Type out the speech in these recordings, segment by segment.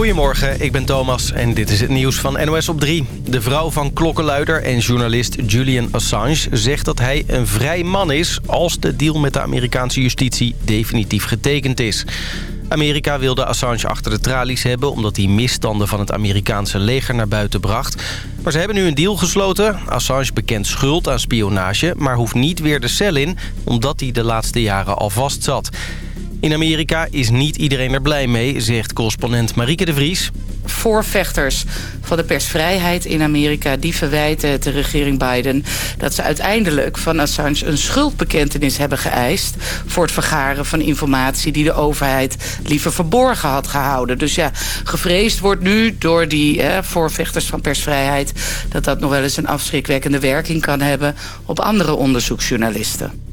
Goedemorgen, ik ben Thomas en dit is het nieuws van NOS op 3. De vrouw van klokkenluider en journalist Julian Assange zegt dat hij een vrij man is... als de deal met de Amerikaanse justitie definitief getekend is. Amerika wilde Assange achter de tralies hebben... omdat hij misstanden van het Amerikaanse leger naar buiten bracht. Maar ze hebben nu een deal gesloten. Assange bekent schuld aan spionage... maar hoeft niet weer de cel in... omdat hij de laatste jaren al vast zat. In Amerika is niet iedereen er blij mee, zegt correspondent Marieke de Vries. Voorvechters van de persvrijheid in Amerika... die verwijten de regering Biden... dat ze uiteindelijk van Assange een schuldbekentenis hebben geëist... voor het vergaren van informatie die de overheid liever verborgen had gehouden. Dus ja, gevreesd wordt nu door die hè, voorvechters van persvrijheid... dat dat nog wel eens een afschrikwekkende werking kan hebben... op andere onderzoeksjournalisten.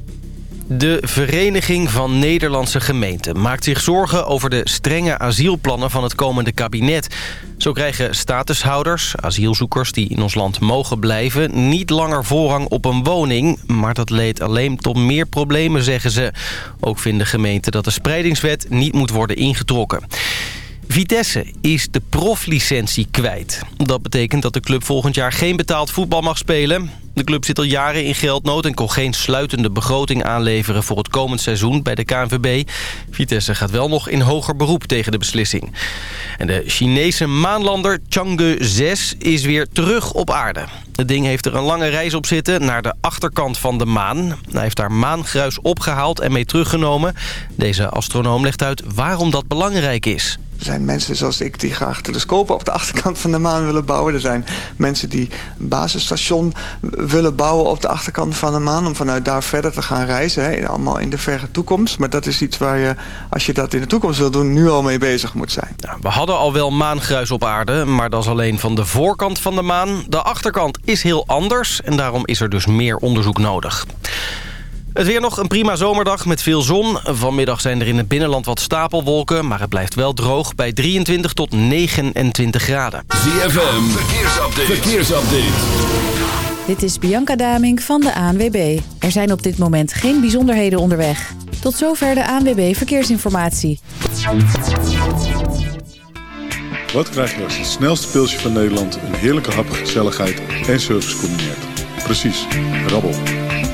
De Vereniging van Nederlandse Gemeenten maakt zich zorgen over de strenge asielplannen van het komende kabinet. Zo krijgen statushouders, asielzoekers die in ons land mogen blijven... niet langer voorrang op een woning, maar dat leidt alleen tot meer problemen, zeggen ze. Ook vinden gemeenten dat de spreidingswet niet moet worden ingetrokken. Vitesse is de proflicentie kwijt. Dat betekent dat de club volgend jaar geen betaald voetbal mag spelen. De club zit al jaren in geldnood en kon geen sluitende begroting aanleveren voor het komend seizoen bij de KNVB. Vitesse gaat wel nog in hoger beroep tegen de beslissing. En de Chinese maanlander Chang'e 6 is weer terug op aarde. Het ding heeft er een lange reis op zitten naar de achterkant van de maan. Hij heeft daar maangruis opgehaald en mee teruggenomen. Deze astronoom legt uit waarom dat belangrijk is. Er zijn mensen zoals ik die graag telescopen op de achterkant van de maan willen bouwen. Er zijn mensen die een basisstation willen bouwen op de achterkant van de maan... om vanuit daar verder te gaan reizen. Hè. Allemaal in de verre toekomst. Maar dat is iets waar je, als je dat in de toekomst wil doen... nu al mee bezig moet zijn. We hadden al wel maangruis op aarde, maar dat is alleen van de voorkant van de maan. De achterkant is heel anders en daarom is er dus meer onderzoek nodig. Het weer nog een prima zomerdag met veel zon. Vanmiddag zijn er in het binnenland wat stapelwolken... maar het blijft wel droog bij 23 tot 29 graden. ZFM, verkeersupdate. verkeersupdate. Dit is Bianca Daming van de ANWB. Er zijn op dit moment geen bijzonderheden onderweg. Tot zover de ANWB Verkeersinformatie. Wat krijg je als het snelste pilsje van Nederland... een heerlijke hap, gezelligheid en service combineert? Precies, rabbel.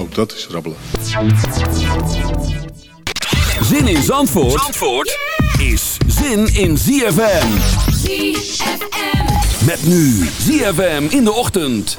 Ook dat is rabbelen. Zin in Zandvoort, Zandvoort is zin in ZFM. ZFM. Met nu ZFM in de ochtend.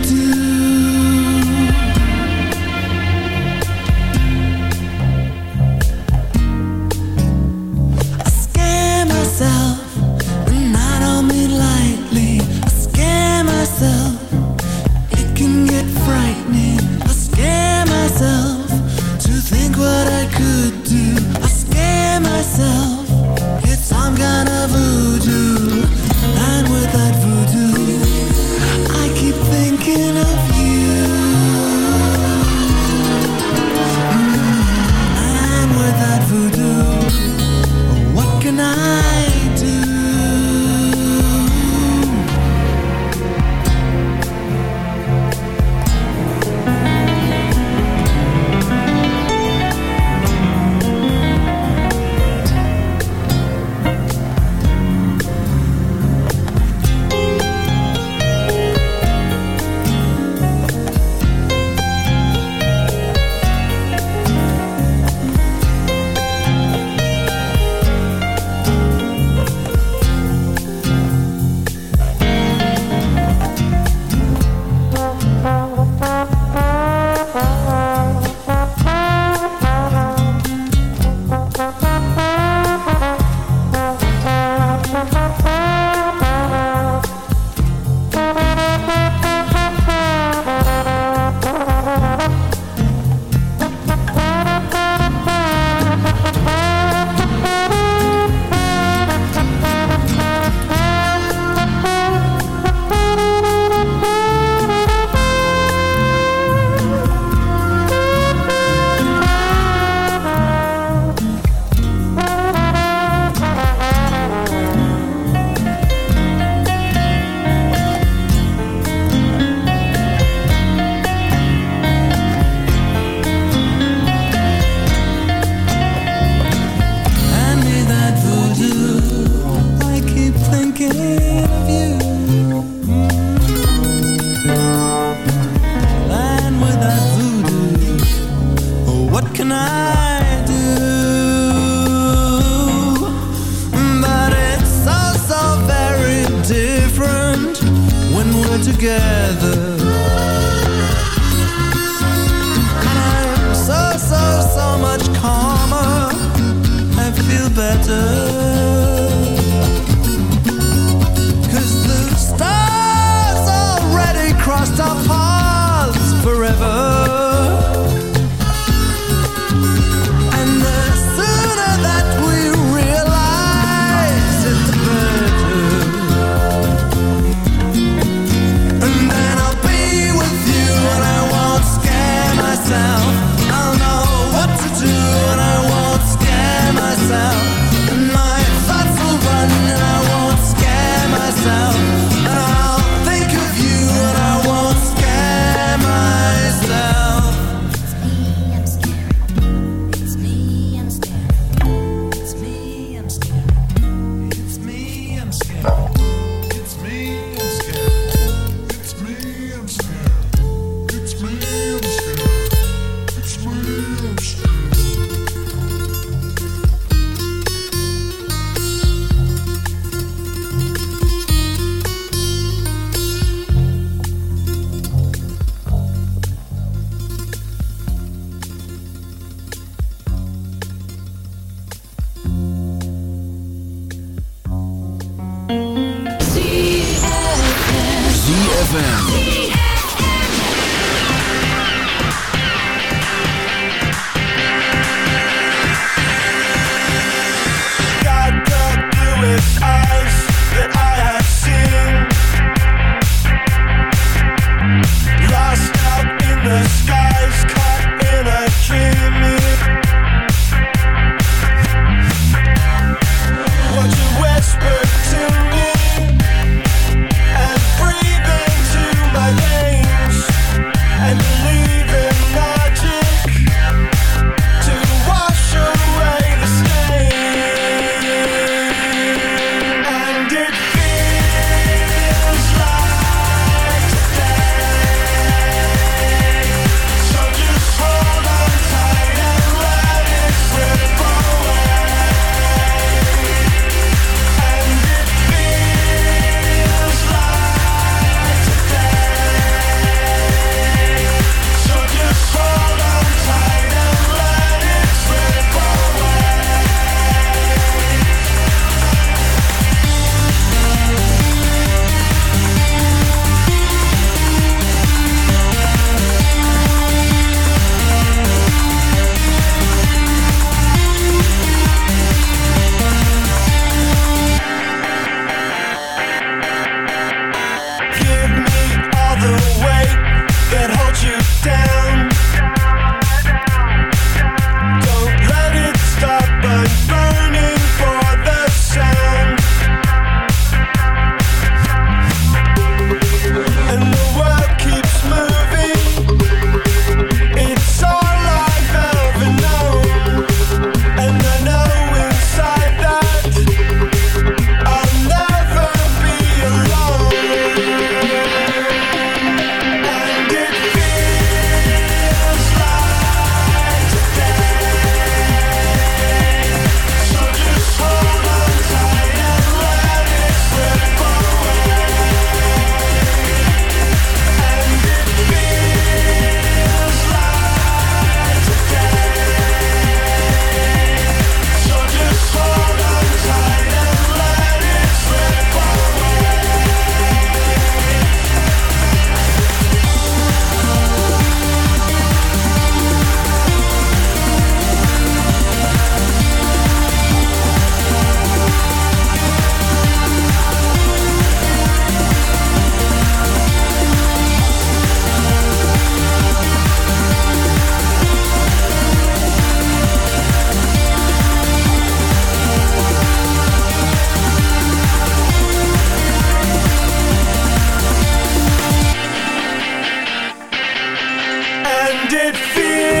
did feel.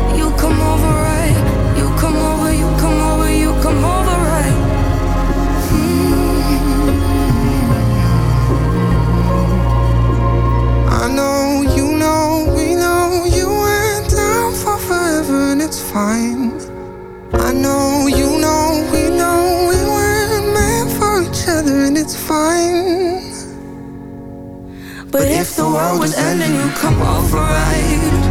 You come over. You come over, you come over, you come over right. Hmm. I know, you know, we know you went down for forever and it's fine. I know, you know, we know we weren't meant for each other and it's fine. But if the world was ending, you come over right.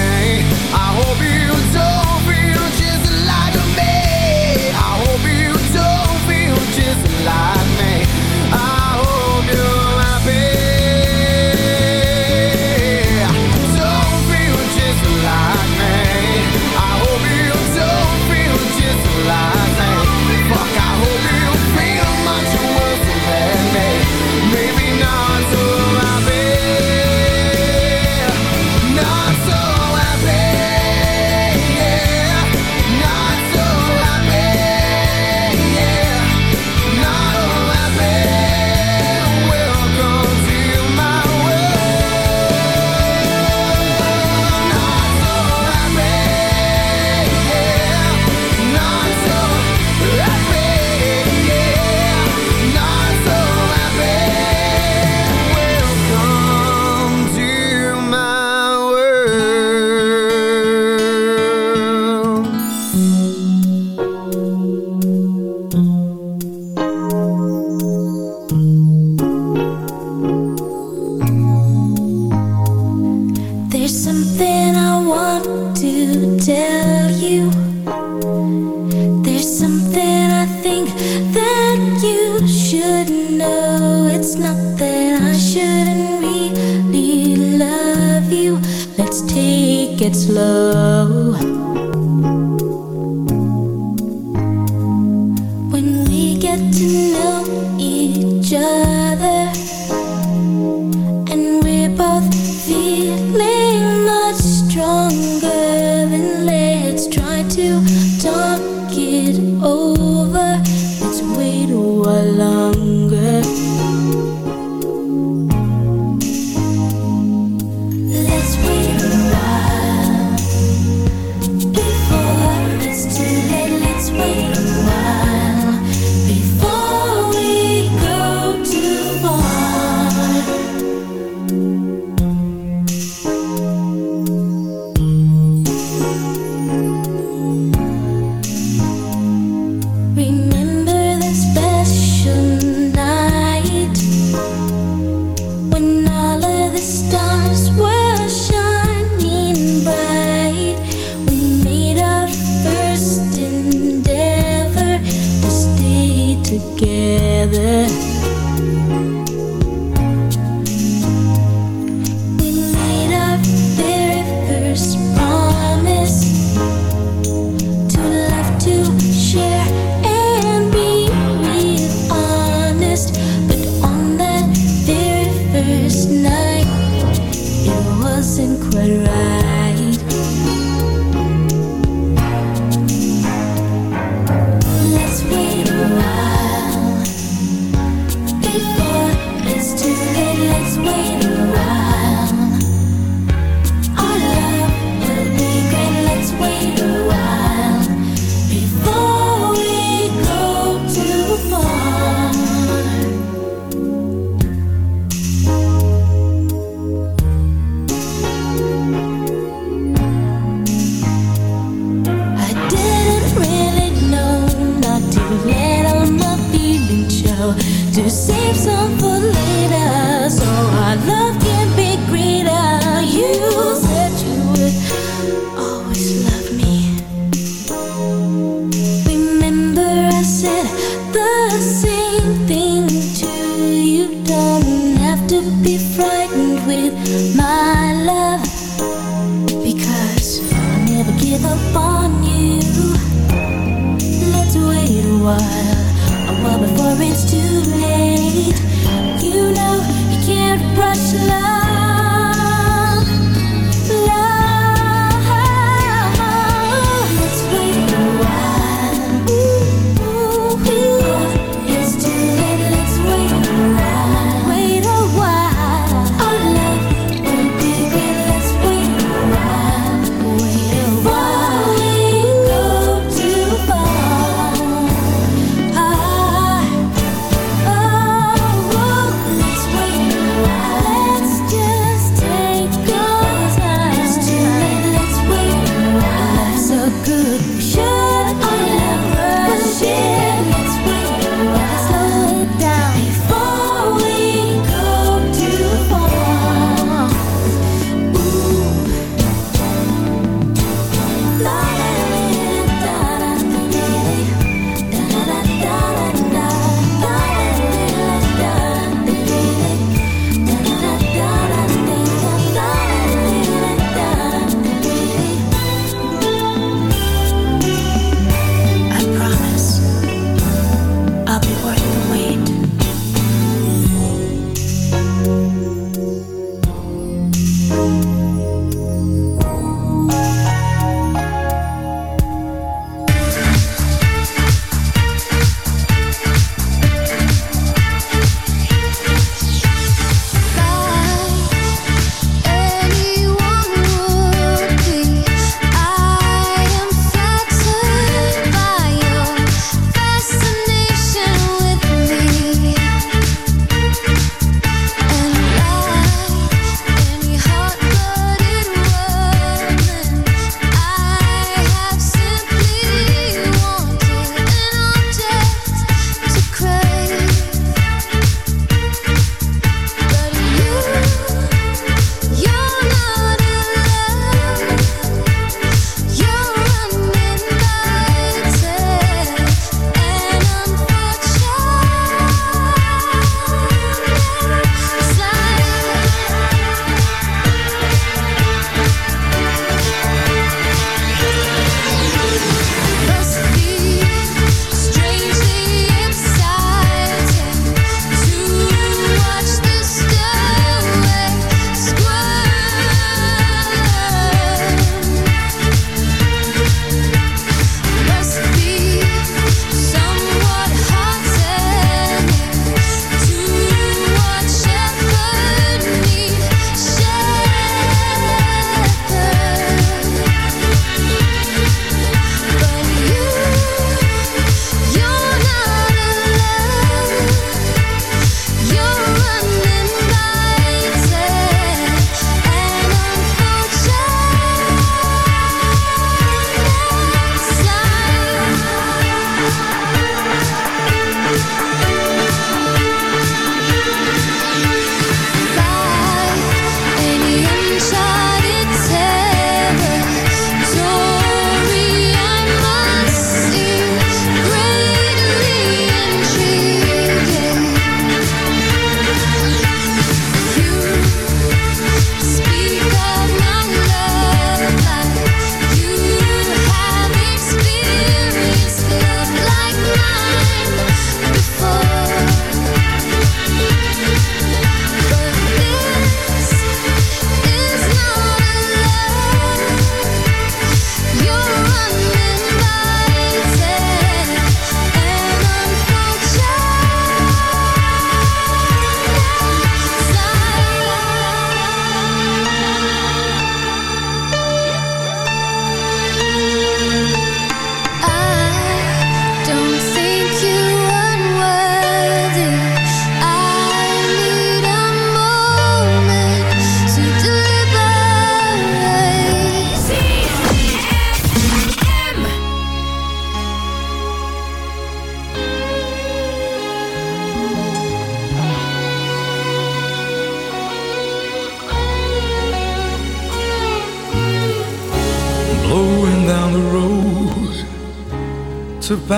To save some for later, so our love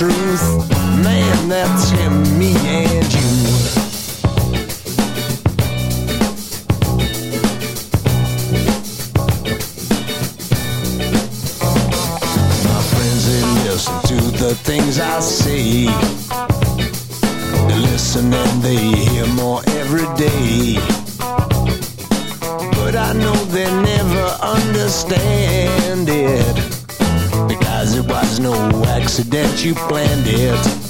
truth. Man, that's him, me and you. My friends, they listen to the things I say. you planned it.